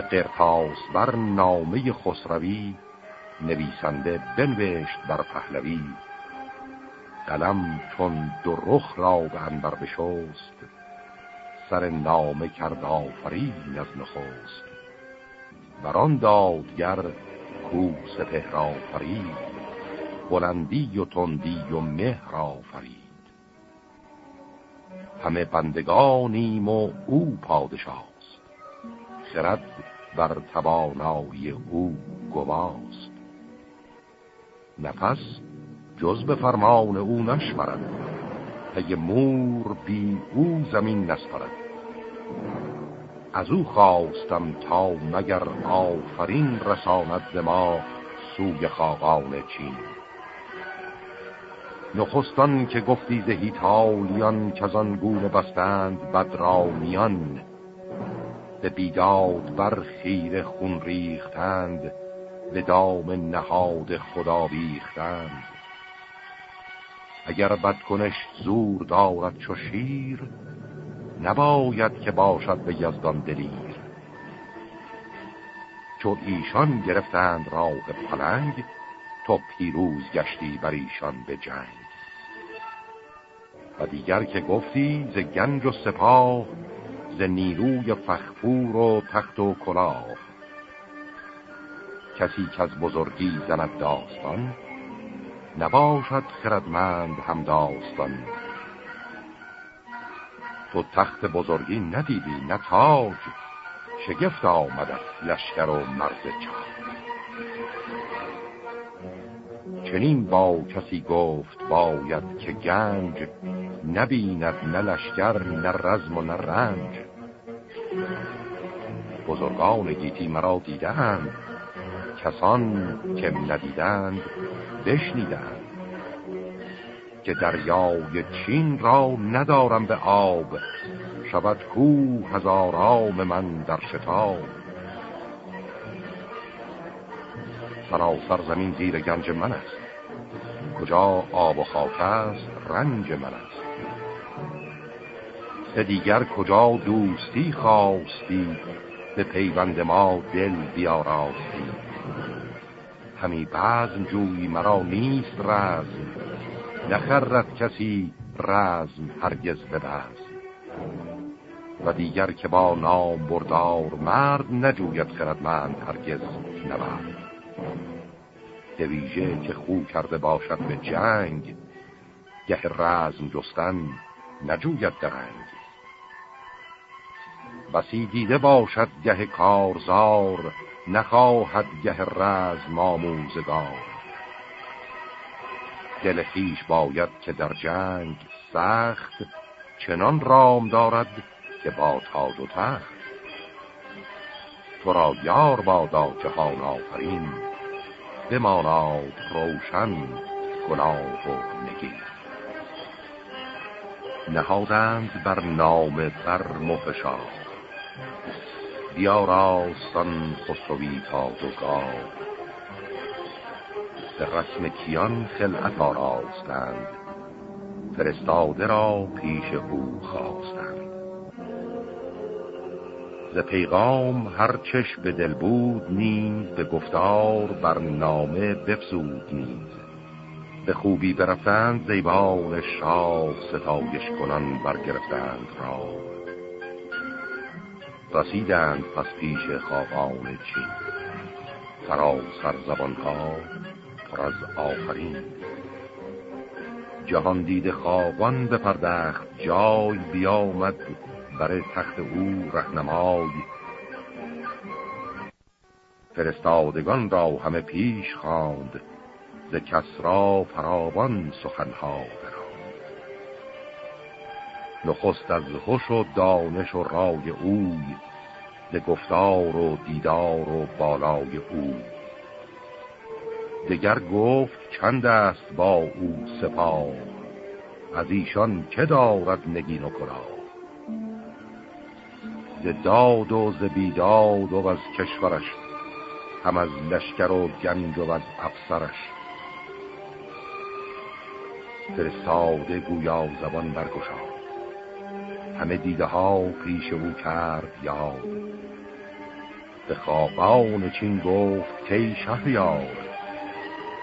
به بر نامه خسروی نویسنده بنوشت بر پهلوی. قلم چون دو رخ را به انبر بشست سر نامه کرد آفرین از نخست. بران دادگر کو سپهر آفرید بلندی و تندی و مهر آفرید همه بندگانیم و او پادشاست خرد بر توانایی او گواست. نفس جز به فرمان او نشمرد پی مور بی او زمین نسپرد. از او خواستم تا مگر آفرین رساند ما سوی خاقان چین. نخستان که گفتی زهی تالیان که گونه بستند بدرانیان به بیداد بر خیر خون ریختند به دام نهاد خدا بیختند. اگر بدکنش زور دارد چو شیر نباید که باشد به یزدان دلیر. چو ایشان گرفتند راه پلنگ تو پیروز گشتی بر ایشان به جنگ. و دیگر که گفتی ز گنج و سپاه ز نیروی فخفور و تخت و کلاه. کسی که از بزرگی زند داستان نباشد خردمند هم داستان. تو تخت بزرگی ندیدی نه تاج شگفت آمد لشکر و مرز چاج چنین با کسی گفت باید که گنج نبیند نه لشکر نه رزم و نه رنج. بزرگان گیتی مرا دیدند کسان که ندیدند بشنیدند. که دریای چین را ندارم به آب شود کو هزارام من در شتاب. سراسر زمین زیر گنج من است. کجا آب و خاک است رنج من است. به دیگر کجا دوستی خواستی به پیوند ما دل بیاراستی. همی بزم جوی مرا نیست رزم نخرد کسی رزم هرگز به و دیگر که با نام بردار مرد نجوید خردمند هرگز نبرد دویژه که خو کرده باشد به جنگ گه رزم جستن نجوید درنگ بسی دیده باشد گه کارزار نخواهد گه رزم آموزگار دل خیش باید که در جنگ سخت چنان رام دارد که با تاج و تخت. تو را یار بادا جهان آفرین بماناد روشن گناه و نگین. نهادند بر نام بر مهشا بیاراستان خسروی تا دوگاه به رسم کیان خلعت آراستند. فرستاده را پیش او خواستند. پیغام هر چش به دل بود نیز به گفتار بر نامه بفزود نیز. به خوبی برفتند زیبان شاه ستایش کنان برگرفتند را رسیدند پس پیش خاقان چین. سراسر زبانها پر از آفرین. جهان دید خوابان بپردخت جای بیامد بر تخت او رهنمای. فرستادگان را همه پیش خواند ز کسرا فراوان سخنها براند. نخست از خوش و دانش و رای اوی ز گفتار و دیدار و بالای او دگر گفت چند است با او سپاه از ایشان که دارد نگین و کلاه. ز داد و ز بیداد و از کشورش هم از لشکر و گنج و از افسرش. فرستاده گویا زبان برگشاد همه دیده ها پیش او کرد یاد. به خاقان چین گفت که شهریار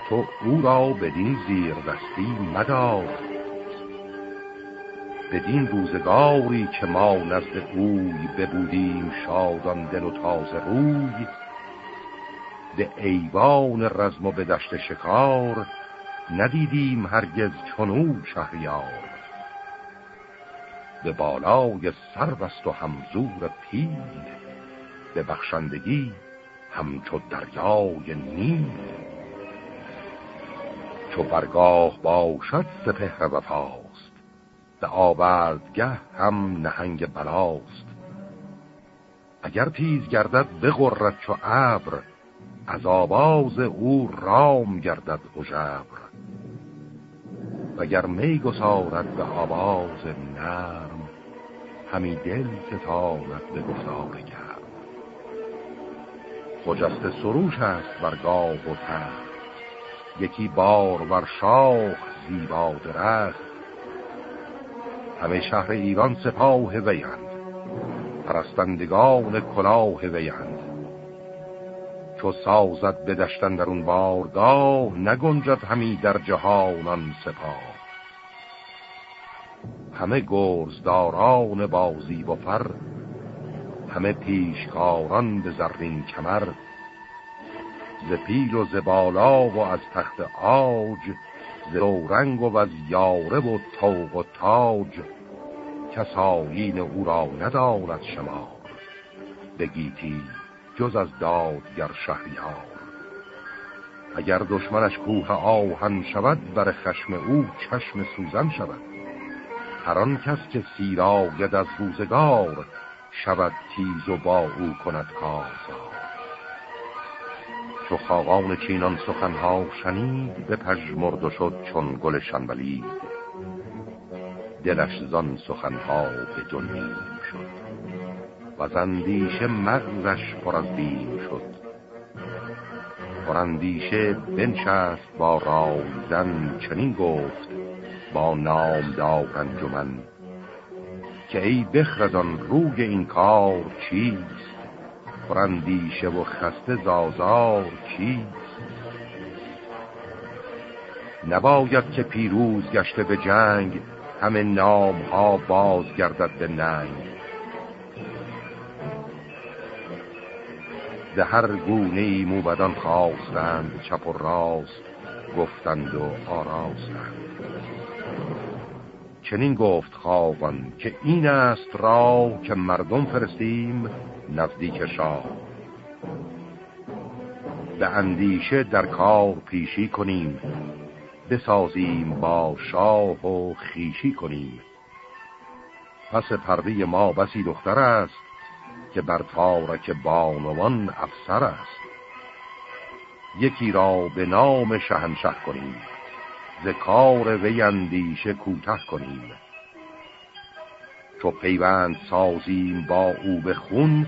تو او را بدین زیر دستی مدار. بدین روزگاری که ما نزد اوی ببودیم شادان دل و تازه روی به ایوان رزم و به دشت شکار ندیدیم هرگز چنو شهریار. به بالای سربست و همزور پیل به بخشندگی همچو دریای نیل. چو برگاه باشد سپهر وفاست به آوردگه هم نهنگ بلاست. اگر تیز گردد بغرد چو ابر از آواز او رام گردد جبر وگر می گسارد به آواز نرم همی دل ستاند به گفتار گرم. خجست سروش است بر گاه و تخت یکی بار ور شاخ زیبا درخت همه شهر ایران سپاه ویند پرستندگان کلاه ویند چو سازد بدشتن در اون بارگاه نگنجد همی در جهانان سپاه. همه گرزداران بازی و فر همه پیشکاران به زرین کمر. ز پیل و ز بالا و از تخت آج ز رنگ و از یاره و توق و تاج کسایین او را ندارد شما بگیتی جز از دادگر شهریار. اگر دشمنش کوه آهن شود بر خشم او چشم سوزن شود. هر آن کس که سیراید از روزگار شود تیز و با او کند کارزار چو خاقان چینان سخنها شنید به پژمرد و شد چون گل شنبلید. دلش زان سخنها به دنیم شد. و زندیشه مغزش پر از بیم شد. پرندیشه بنشست با رایزن چنین گفت با نام دار انجمن که ای بخردان روی این کار چیست؟ پرندیشه و خسته زازار چیست؟ نباید که پیروز گشته به جنگ همه نام ها باز گردد به ننگ. به هر گونه ای موبدان خواستند چپ و راست گفتند و آراستند. چنین گفت خواهان که این است را که مردم فرستیم نزدیک شاه. به اندیشه در کار پیشی کنیم بسازیم با شاه و خیشی کنیم. پس پرده ما بسی دختر است که بر تارک بانوان افسر است. یکی را به نام شهنشه کنیم. ز کار وی اندیشه کوته کنیم. چو پیوند سازیم با او به خون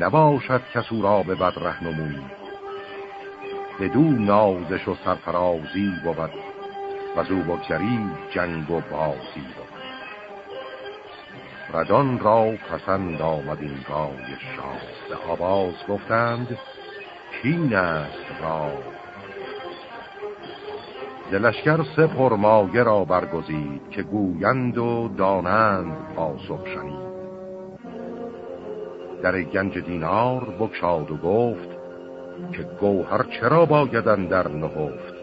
نباشد کسو را به بد رهنمون. بدو نازش و سرفرازی بود و زو بگذری جنگ و بازی بود. ردان را پسند آمد این رای شاه. به آواز گفتند کین است را دلشگر سه پرماگه را برگزید که گویند و دانند پاسخ شنید. در گنج دینار بکشاد و گفت که گوهر چرا بایدن در نهفت؟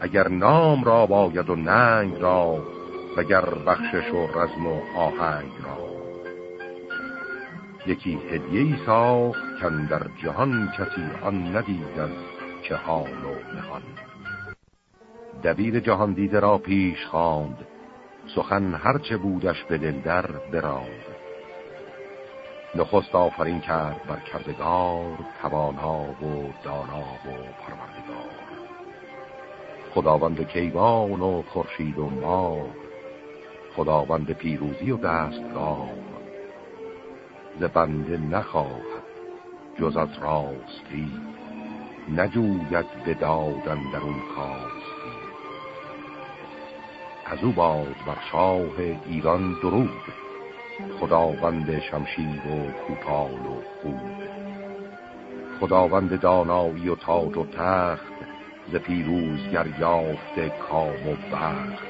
اگر نام را باید و ننگ را وگر بخشش و رزم و آهنگ را. یکی هدیه ای ساخت کن در جهان کسی آن ندید از چه حال و نهان. دبیر جهان دیده را پیش خواند. سخن هرچه بودش به دل در براند. نخست آفرین کرد بر کردگار توانا و دانا و پروردگار. خداوند کیوان و خورشید و ما خداوند پیروزی و دستگاه. ز بنده نخواهد جز از راستی نجوید به دادن در اون کاستی از او باد بر شاه ایران درود. خداوند شمشیر و کوپال و خود خداوند دانایی و تاج و تخت ز پیروزگر یافته کام و بخت.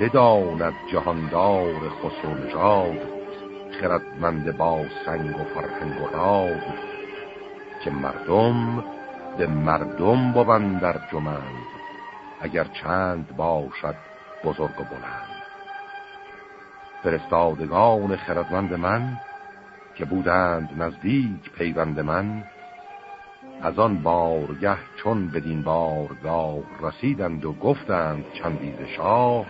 بداند جهاندار خسرو خردمند با سنگ و فرهنگ و راد که مردم به مردم بوند در جمند. اگر چند باشد بزرگ و بلند. فرستادگان خردمند من که بودند نزدیک پیوند من از آن بارگه چون بدین بارگاه رسیدند و گفتند چندیز شاه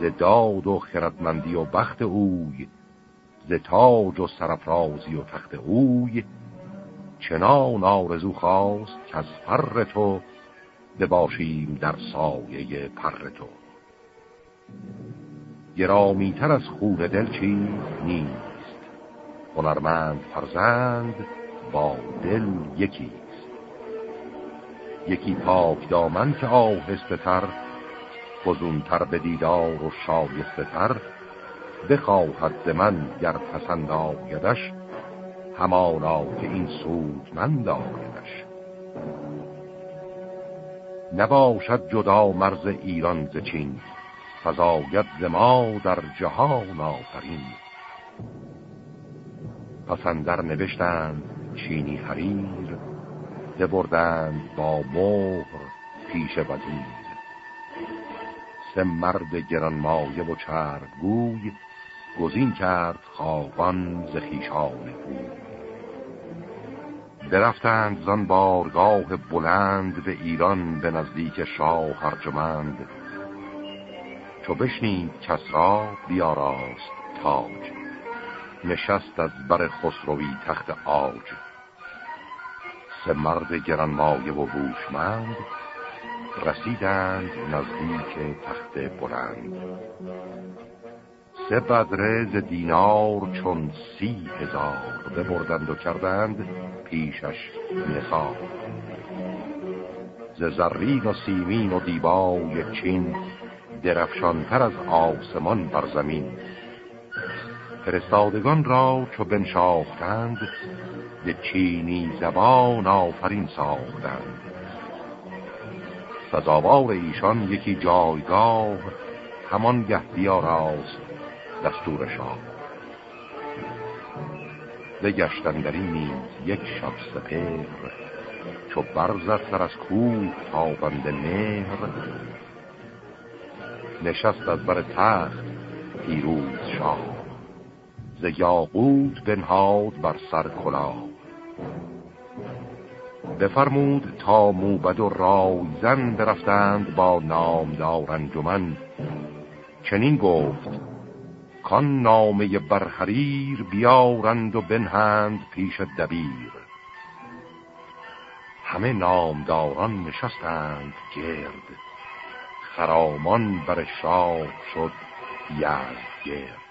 ز داد و خردمندی و بخت اوی ز تاج و سرفرازی و تخت اوی چنان آرزو خواست که از فر تو بباشیم در سایه پر تو. گرامیتر از خون دل چیز نیست. هنرمند فرزند با دل یکیست. یکی پاک دامن که آهسته تر فزونتر به دیدار و شایسته تر بخواهد ز من گر پسند آیدش همانا که این سود من دایدش نباشد جدا مرز ایران ز چین. فزاید ز ما در جهان آفرین. پسندر نوشتند چینی حریر ببردند با مهر پیش وزیر. سه مرد گرانمایه و گوی گزین کرد خوابان ز خیشان او درفتند زن بارگاه بلند به ایران به نزدیک شاه هرجمند چو بشنید کسرا بیاراست تاج نشست از بر خسروی تخت آج سه مرد گرانمایه و هوشمند رسیدند نزدیک تخت بلند. سه بدره ز دینار چون سی هزار ببردند و کردند پیشش نثار. ز زرین و سیمین و دیبای چین درفشانتر از آسمان بر زمین. فرستادگان را چو بنشاختند به چینی زبان آفرین ساختند. سزاوار ایشان یکی جایگاه همان گه بیاراست دستور شاه بگشتن در این نیز یک شب سپر چو برزد سر از کوه تابند مهر. نشست از بر تخت پیروز شاه ز یاقوت بنهاد بر سر کلاه. بفرمود تا موبد و رایزن برفتند با نامدار انجمن. چنین گفت کان نامه برحریر بیارند و بنهند پیش دبیر. همه نامداران نشستند گرد. خرامان بر شاه شد یزد گرد.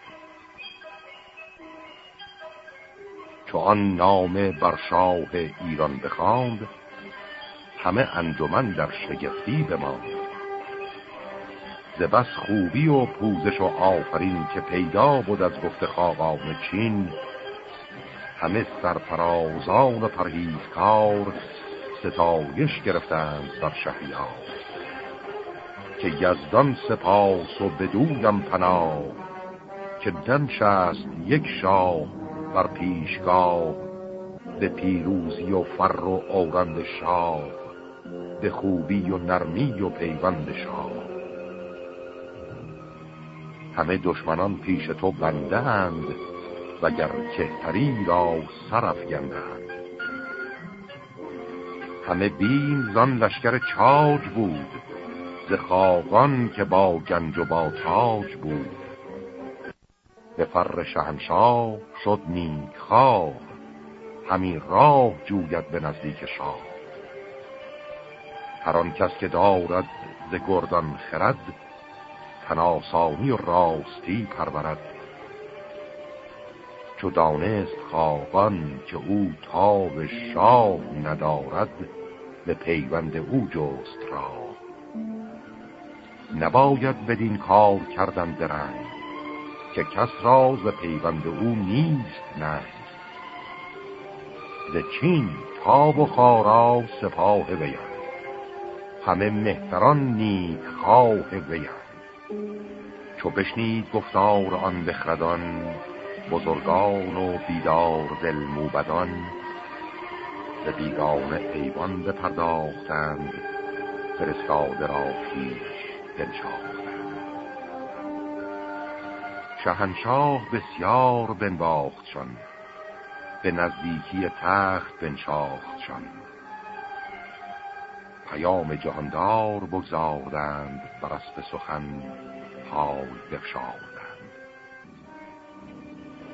چو آن نامه بر شاه ایران بخواند همه انجمن در شگفتی بماند. بس خوبی و پوزش و آفرین که پیدا بود از گفت خاقان چین. همه سرفرازان و پرهیزکار ستایش گرفتند بر شهریار. که یزدان سپاس و بدویم پناه که دنش است یک شاه بر پیشگاه به پیروزی و فر و آرند شاه به خوبی و نرمی و پیوند شاه. همه دشمنان پیش تو بندند وگر کهتری را سرف گندند همه بین زان لشکر چاج بود ز خاقان که با گنج و با تاج بود. به فر شهنشاه شد نیک خواه همین راه جوید به نزدیک شاه. هر آن کس که دارد ز گردان خرد تناسانی و راستی پرورد. چو دانست خواهان که او تاب شاه ندارد به پیوند او جست را نباید بدین کار کردن درنگ که کس راز به پیوند او نیست نه ز چین تاب و خارا سپاه ویم همه مهتران نیک خواه ویم چو بشنید گفتار آن بخردان بزرگان و بیدار دل موبدان. به بیگان ایوان بپرداختند فرستاده را پیش بنشاختند. شهنشاه بسیار بنواختشان به نزدیکی تخت بنشاختشان پیام جهاندار بگذاردند بر اسب سخن حال بفشاردند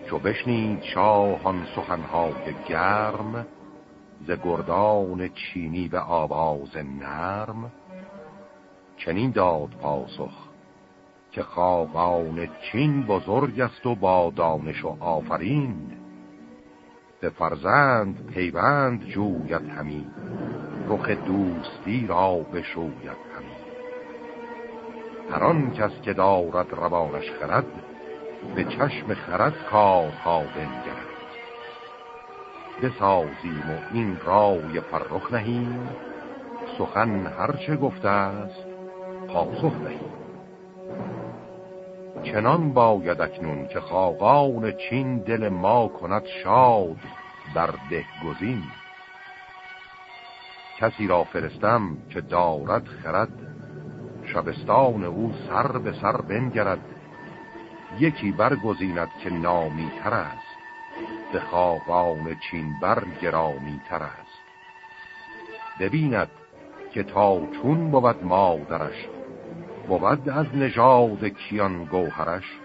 چو بشنید شاهان سخنهای گرم ز گردان چینی به آواز نرم چنین داد پاسخ که خاقان چین بزرگ است و با دانش و آفرین. به فرزند پیوند جوید همین رخ دوستی را بشوید همین هر آن کس که دارد روانش خرد به چشم خرد کارها بنگرد. بسازیم و این رای فرخ نهیم سخن هرچه گفته است پاسخ دهیم. چنان باید اکنون که خاقان چین دل ما کند شاد ده گزین کسی را فرستم که دارد خرد شبستان او سر به سر بنگرد. یکی برگزیند که نامی تر است. به خاقان چین بر گرامی تر است. ببیند که تا چون بود مادرش بود از نژاد کیان گوهرش.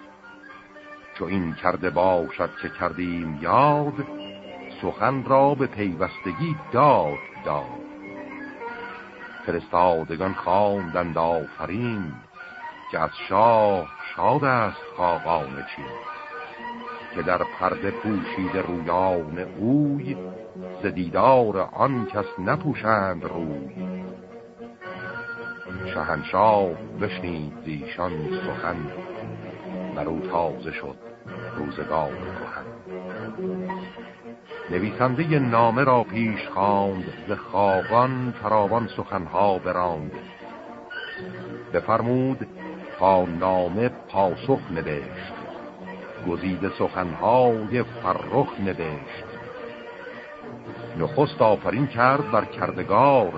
چو این کرده باشد که کردیم یاد سخن را به پیوستگی داد داد. فرستادگان خواندند آفرین که از شاه شاد است خاقان چین که در پرده پوشید رویان اوی ز دیدار آن کس نپوشند روی. شهنشاه بشنید زیشان سخن برو تازه شد روزگار کهن نویسنده نامه را پیش خواند ز خاقان فراوان سخنها براند. بفرمود تا نامه پاسخ نوشت گزیده سخنهای فرخ نوشت نخست آفرین کرد بر کردگار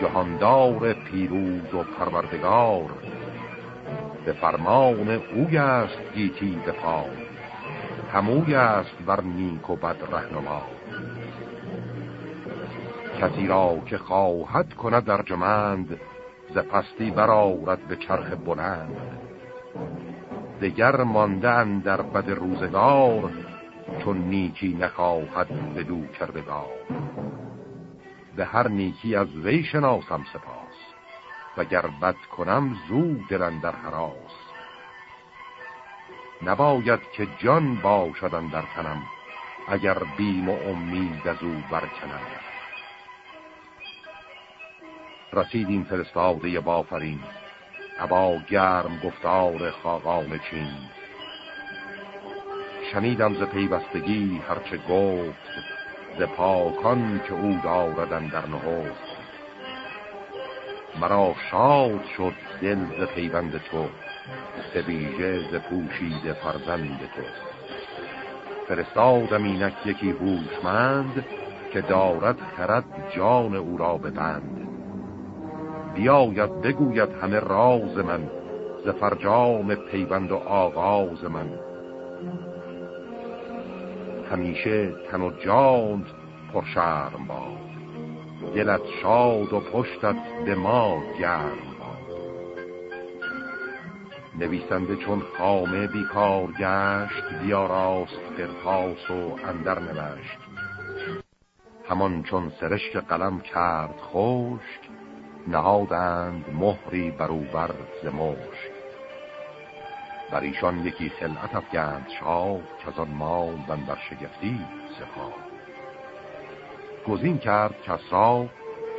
جهاندار پیروز و پروردگار. به فرمان اوی است گیتی به پای هموی است بر نیک و بد رهنما. کسی را که خواهد کند در جمند ز پستی برارد به چرخ بلند. دگر ماندن در بد روزگار چون نیکی نخواهد به دو کردگار. به هر نیکی از وی شناسم سپاس وگر بد کنم زود دلن در حراس. نباید که جان باشدن در تنم اگر بیم و امید از او برکنم. رسیدیم فرستاده بافرین ابا گرم گفتار خاقان چین. شنیدم ز پیوستگی هرچه گفت ز پاکان که او داردن در نهفت. مرا شاد شد دل ز پیوند تو ویژه ز پوشید فرزند تو. فرستادم اینک یکی هوشمند که دارد خرد جان او را به بند. بیاید بگوید همه راز من ز فرجام پیوند و آغاز من. همیشه تن و جانت پرشرم باد. دلت شاد و پشتت به ما گرم. نویسنده چون خامه بیکار گشت راست قرطاس و اندر نوشت همان چون سرشک قلم کرد خشک نهادند مهری بروبر ز مشک. بر ایشان یکی خلعت افگند شاه که از آن ماندن بر شگفتی سپاه. گزین کرد کسرا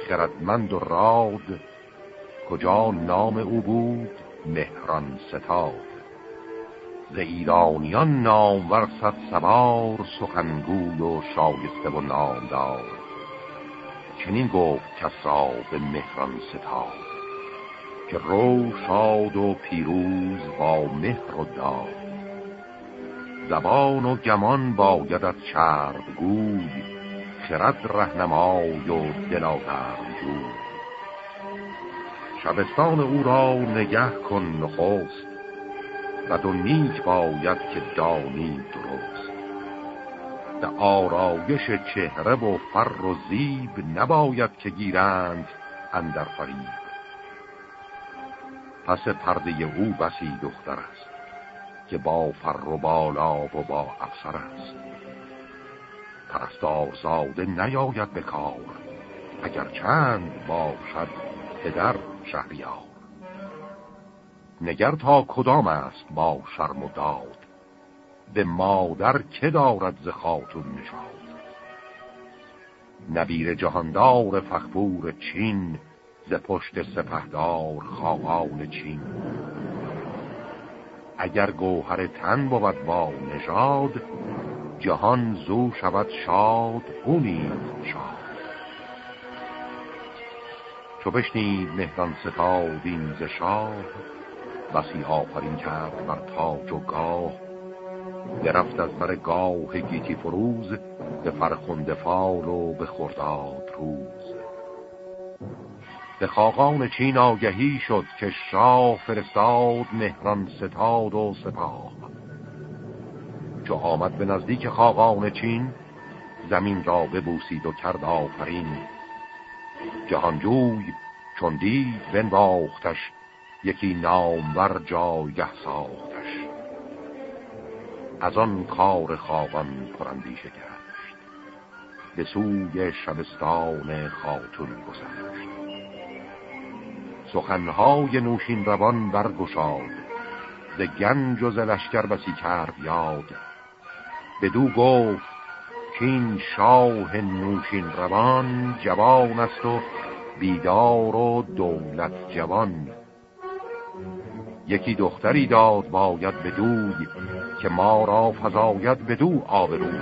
خردمند و راد کجا نام او بود؟ مهران ستاد. ز ایرانیان نامور صد سوار سخنگوی و شایسته و نامدار. چنین گفت کسرا به مهران ستاد که رو شاد و پیروز با مهر و داد. زبان و گمان بایدت چرب گوی خرد رهنمای و دلاورد جوی. شبستان او را نگه کن نخست و دو نیک باید که دانی درست. به آرایش چهره و فر و زیب نباید که گیرند اندر فریب. پس پرده او بسی دختر است که با فر و بالا و با افسر است. پرستار زاده نیاید به کار اگر چند باشد پدر شهریار. نگر تا کدام است با شرم و داد؟ به مادر که دارد ز خاتون نشاد نبیر جهاندار فخبور چین ز پشت سپهدار خواهان چین. اگر گوهر تن بود با نژاد جهان زو شود شاد او شاد. چو بشنید مهران ستاد این ز شاه بسی آفرین کرد بر تاج و گاه. درفت از بر گاه گیتی فروز به فرخنده فال و به خرداد روز. به خاقان چین آگهی شد که شاه فرستاد مهران ستاد و سپاه. چو آمد به نزدیک خاقان چین زمین را ببوسید و کرد آفرین. جهانجوی چون دید بنواختش یکی نامور جایگه ساختش. از آن کار خاقان پرندیشه گشت به سوی شبستان خاتون گذشت. سخنهای نوشین روان برگشاد ز گنج و ز بسی کرد یاد. بدو گفت کین شاه نوشین روان جوان است و بیدار و دولت جوان. یکی دختری داد باید بدوی که ما را فضاید بدو آبروی.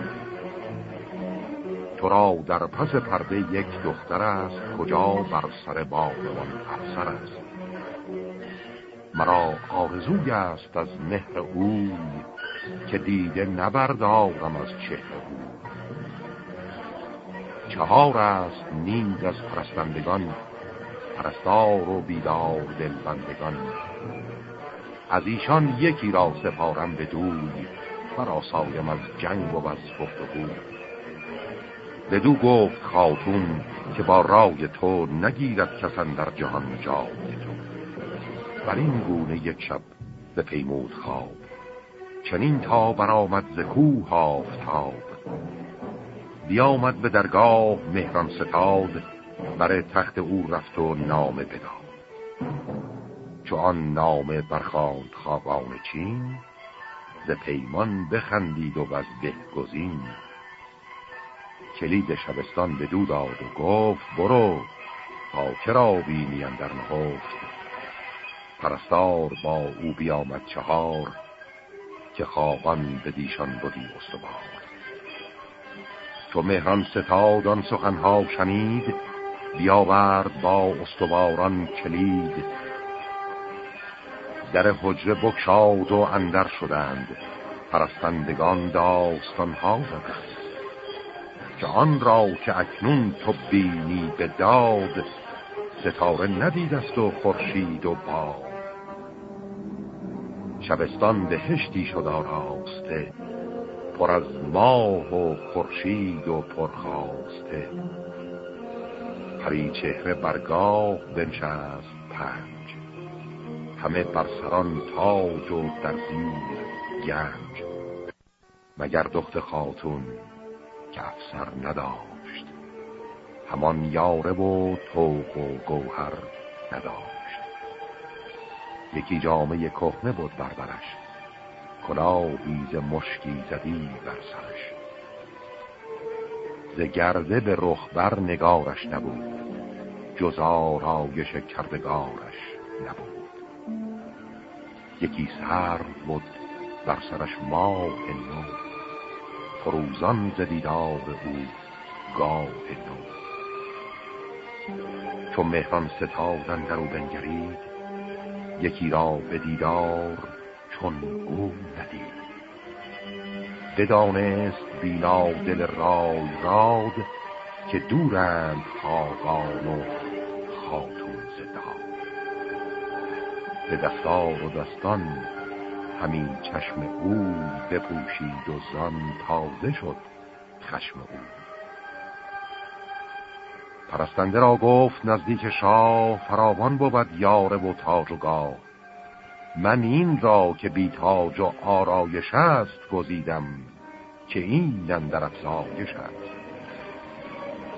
تو را در پس پرده یک دختر است کجا بر سر بانوان افسر است. مرا آرزوی است از مهر اوی که دیده نبردارم از چهره او چهار است نیز از پرستندگان پرستار و بیدار دلبندگان. از ایشان یکی را سپارم به دوی فراسایم از جنگ و از گفتگو بدو گفت خاتون که با رای تو نگیرد کسن در جهان جای تو. بر این گونه یک شب به پیمود خواب چنین تا برآمد ز کوه آفتاب. بیامد به درگاه مهران ستاد بر تخت او رفت و نامه بداد. چو آن نامه برخاند خاقان چین ز پیمان بخندید و از به گزین. کلید شبستان به دو داد و گفت برو تا کرا بینی در نهفت؟ پرستار با او بیامد چهار که خوابان به دیشان بودی استوار. چو مهران ستاد آن سخنها شنید بیاورد با استواران کلید. در حجره بکشاد و اندر شدند. پرستندگان داستانها زدند. که آن را که اکنون تو بینی به داد ستاره ندیدست و خورشید و باد. شبستان بهشتی شد آراسته. پر از ماه و خورشید و پرخواسته. پری چهره برگاه بنشست پنج. همه بر سران تاج و در زیر گنج. مگر دخت خاتون که افسر نداشت همان یاره و توق و گوهر نداشت. یکی جامعه کهنه بود بربرش کلاهی ز مشکی زدی بر سرش. ز گرده به رخبر نگارش نبود جز آرایش کردگارش نبود. یکی سر بود بر سرش ماه نو فروزان ز دیدار او گاه نو. چون مهران ستادن در او بنگرید یکی را به دیدار چون او ندید. بدانست بینا دل رای راد که دورند خاقان و خاتون زدان به دستار و دستان همین چشم او بپوشید و زان تازه شد خشم او. پرستنده را گفت نزدیک شاه فراوان بود یاره و تاج و گاه. من این را که بی تاج و آرایش است گزیدم که این در افزایش است.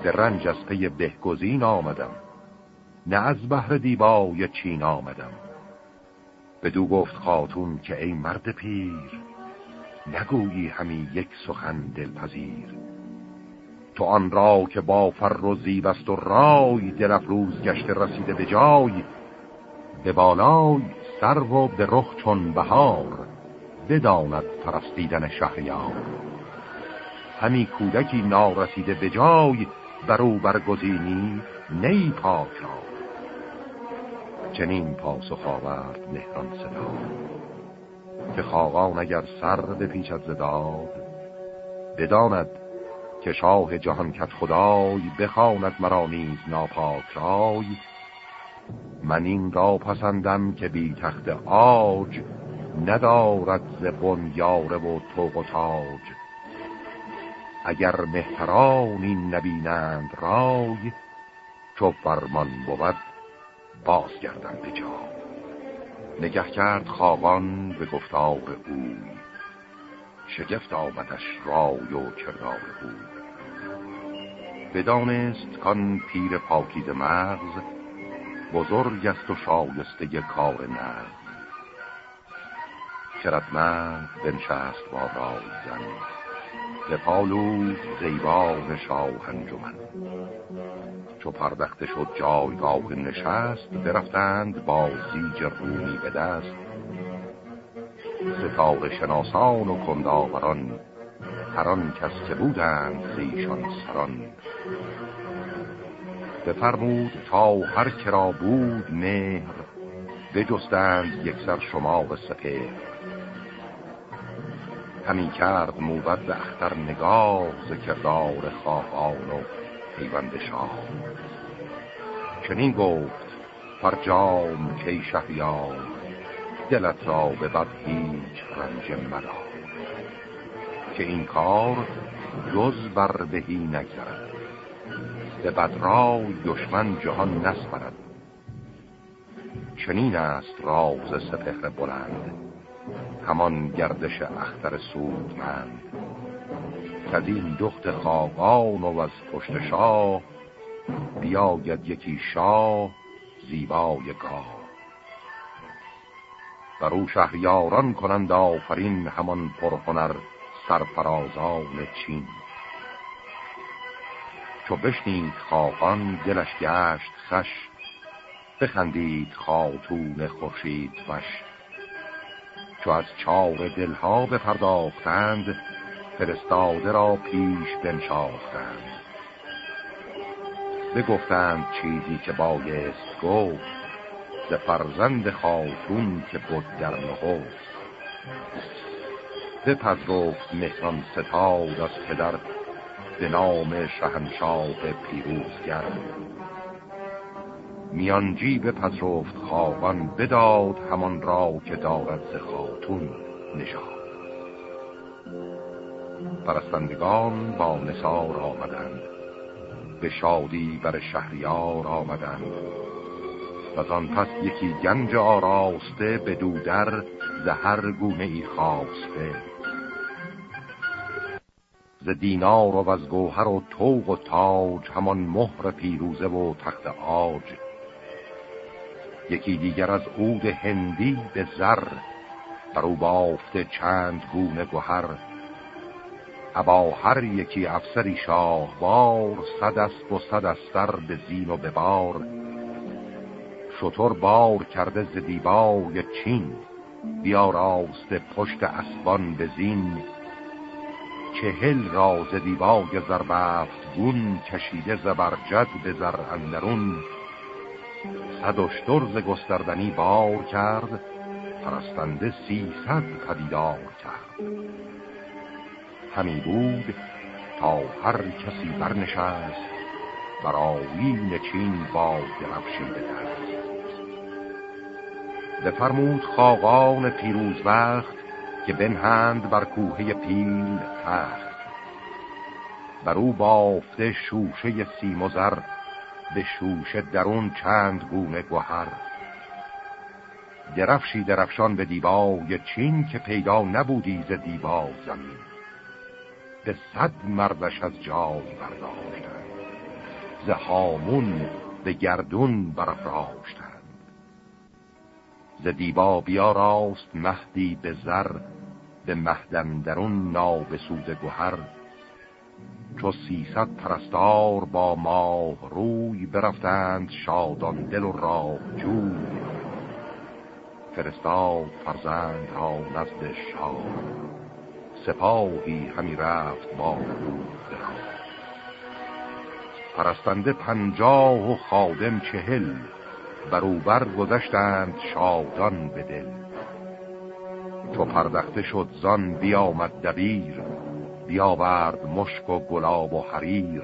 به رنج از پی بهگزین آمدم نه از بحر دیبای چین آمدم. بدو گفت خاتون که ای مرد پیر نگویی همی یک سخن دلپذیر. تو آن را که با فر و زیبست و رای دل افروز گشته رسیده به جای به بالای سر و به رخ چون بهار بداند پرستیدن شهریار. همی کودکی نارسیده به جای برو برگزینی نی پاک را چنین پاسخ آورد مهران صدا که خاقان اگر سر به پیچت زداد بداند که شاه جهان کت خدای بخواند مرا نیز ناپاک رای من این را پسندم که بی تخت آج ندارد زبون یاره و توق و تاج. اگر مهتران این نبینند رای چو فرمان بود باز گردن به نگه کرد خاقان به گفتار او. شگفت آمدش رای و کردار او. بدانست کان پیر پاکید مغز بزرگ است و شایسته کار نغز خردمند بنشست با رای زن. به پالو زیبان شاه انجمن. چو پردخته شد جایگاه نشست برفتند با زیج رومی به دست. ستاره شناسان و کنداوران هران کس که بودند زیشان سران. بفرمود تا هر کرا بود مهر بجستند یک سر شما و سپهر. همی کرد موبد به اختر نگاه ذکردار خواهان و پیوند شاه. چنین گفت فرجام کی شهریار دلت را به بد هیچ رنج مدا که این کار جز بر بهی نگذرد به بدرای دشمن جهان نسپرد. چنین است راز سپهر بلند. همان گردش اختر سودمند. که این دخت خاقان و از پشت شاه بیاید یکی شاه زیبای گاه. بر او شهریاران کنند آفرین همان پرهنر سرفرازان چین. چو بشنید خاقان دلش گشت خش بخندید خاتون خورشید وش چو از چار دلها بپرداختند فرستاده را پیش بنشاختند. بگفتند چیزی که بایست گفت ز فرزند خاتون که بود در نهوست بپذرفت مهران ستاد از پدر به نام شهنشاه پیروزگر میانجی به پذرفت خواهان بداد همان را که دارد ز خاتون نژاد پرستندگان با نصار آمدند به شادی بر شهریار آمدند و آن پس یکی گنج آراسته به دودر زهر گونه ای خواسته ز دینار و از گوهر و توق و تاج همان مهر پیروزه و تخت آج یکی دیگر از عود هندی به زر بر او بافته چند گونه گوهر ابا هر یکی افسری بار صد اسب و صد استر به زین و به بار. شطور بار کرده ز دیبای چین بیاراست پشت اسبان به زین. چهل راز دیبای زربفت گون کشیده زبرجد به زر اندرون. صد اشترز گستردنی بار کرد پرستنده سیصد پدیدار کرد. همی بود تا هر کسی برنشست بر آوین چین با درفشیده دست. بفرمود خاقان پیروز وقت که بنهند بر کوه پیل تخت. بر او بافته شوشه سیم و زر به شوشه درون چند گونه گوهر. درفشی درفشان به دیبای چین که پیدا نبودی ز دیبا زمین. به صد مردش از جای برداشتند. ز هامون به گردون برافراشتند. ز دیبا بیا راست مهدی به زر به مهدن درون نابسود گوهر چو سیصد پرستار با ماه روی برفتند شادان دل و راه جوی. فرستاد فرزند را نزد شاه سپاهی همی رفت با روز پرستنده پنجاه و خادم چهل بروبر گذشتند شادان به دل. چو پردخته شد زان بیامد دبیر بیاورد مشک و گلاب و حریر.